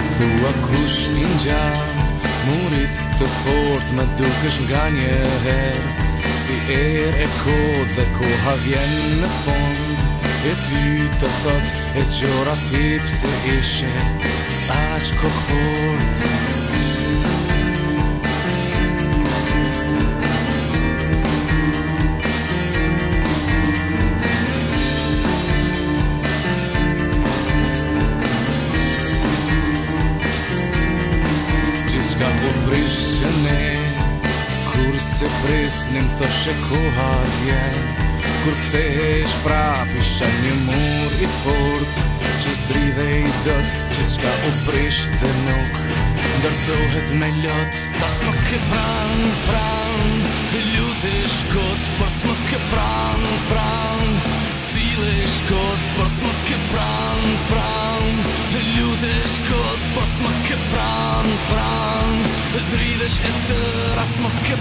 thua kush një një Murit të fort me dukesh nga një her Si er e kod dhe koha vjen në fond E ty të thot e gjora tip se ishe Aq kohë fort nga ku prishëne Kur se prisnim thoshe ku hadje Kur këthesh prap isha një mur i fort Që s'dridhe i dët, që s'ka u prish dhe nuk Ndërtohet me lot Ta s'mok e pran, pran Lutish kot, për s'mok e pran Večer a smok je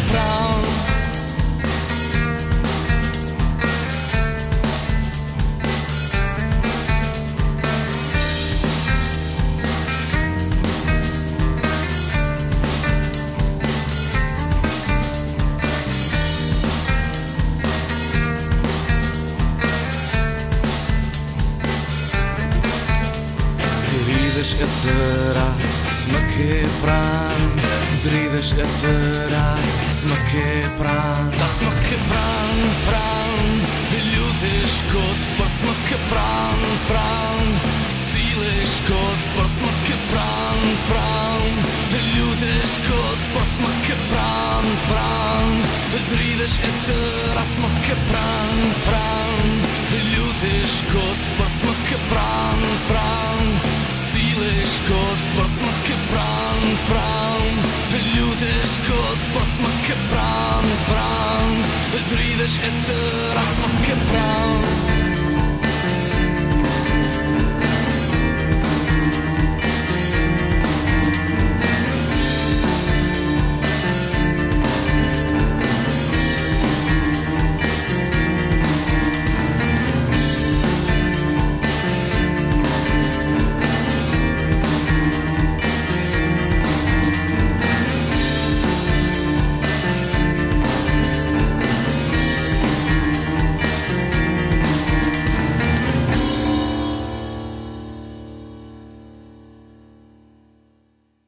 E tëra që më ke prime Dhe rridesh e tëra që më ke prime Ta sma ke prime prime melhutesh ko dhe po Dhe sma ke prime prime si rushko d, da po sma ke prime prime melhutesh ko d, po dhe ke prime prime E 史 esh e tëra Qëmë qëmçhtë qe kod Por s'ma ke pran, pran Lutesh kod Por s'ma ke pran, pran Drivesh e të